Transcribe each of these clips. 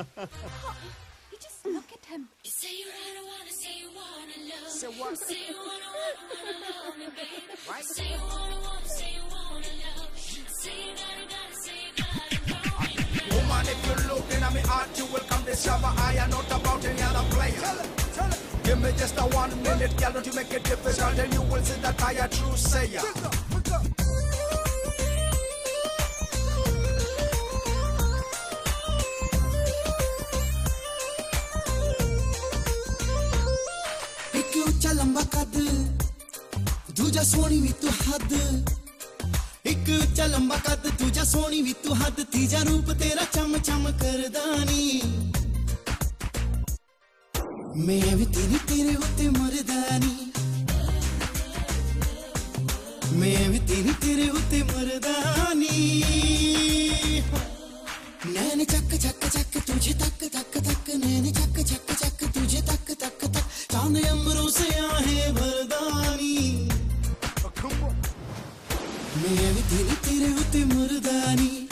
You just look at him. You say you wanna wanna say you wanna love. Say what? Say you wanna wanna wanna love me, baby. Right. Say you wanna wanna say you wanna love. Say you gotta gotta say you gotta know me. Woman, if you look in at me heart, you will come discover I am not about any other player. Tell it, tell it. Give me just a one minute, girl, don't you make it difficult, and you will see that I a true sayer. Pick up, pick up. ਉੱਚਾ ਲੰਬਾ ਕੱਦ ਦੂਜਾ ਸੋਹਣੀ ਵੀ ਤੂੰ ਹੱਦ ਇੱਕ ਉੱਚਾ ਲੰਬਾ ਕੱਦ ਦੂਜਾ ਸੋਹਣੀ ਵੀ ਤੂੰ ਹੱਦ ਤੀਜਾ ਰੂਪ ਤੇਰਾ ਚਮ ਚਮ ਕਰਦਾ ਨੀ ਮੈਂ ਵੀ ਤੇਰੀ ਤੇਰੇ ਉੱਤੇ ਮਰਦਾ ਨੀ ਮੈਂ ਵੀ ਤੇਰੀ ਤੇਰੇ ਉੱਤੇ ਮਰਦਾ ਨੀ नैन चक चक चक तुझे तक तक तक नैन चक चक चक तुझे तक तक तक चांद अमरों से मैं भी तेरी तेरे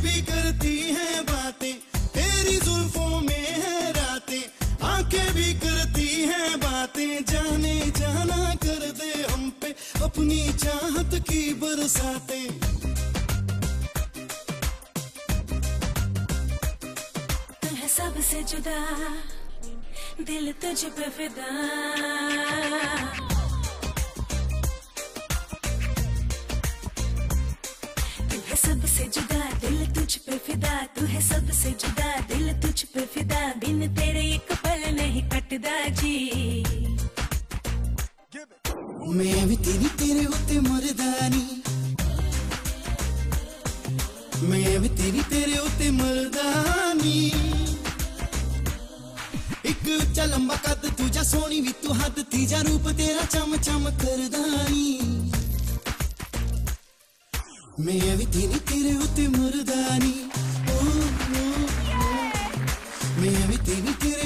भी करती हैं बातें, तेरी जुल्फों में है रातें। आँखें भी करती हैं बातें, जाने जाना कर दे हम पे अपनी चाहत की बरसातें। सबसे जुदा, दिल तुझ पे फिदा। सबसे जुदा दिल तुझ पे फिदा तू है सबसे जुदा दिल तुझ पे फिदा बिन तेरे एक पल नहीं कटदा जी Give it. मैं भी तेरी तेरे होते मरदानी मैं भी तेरी तेरे होते मरदानी ਇੱਕ ਉੱਚਾ ਲੰਬਾ ਕੱਦ ਦੂਜਾ ਸੋਹਣੀ ਵੀ ਤੂੰ ਹੱਦ ਤੀਜਾ ਰੂਪ ਤੇਰਾ ਚਮ ਚਮ మేవి తిని తిరుగుతి మురుదాని మేవి తిని తిరుగు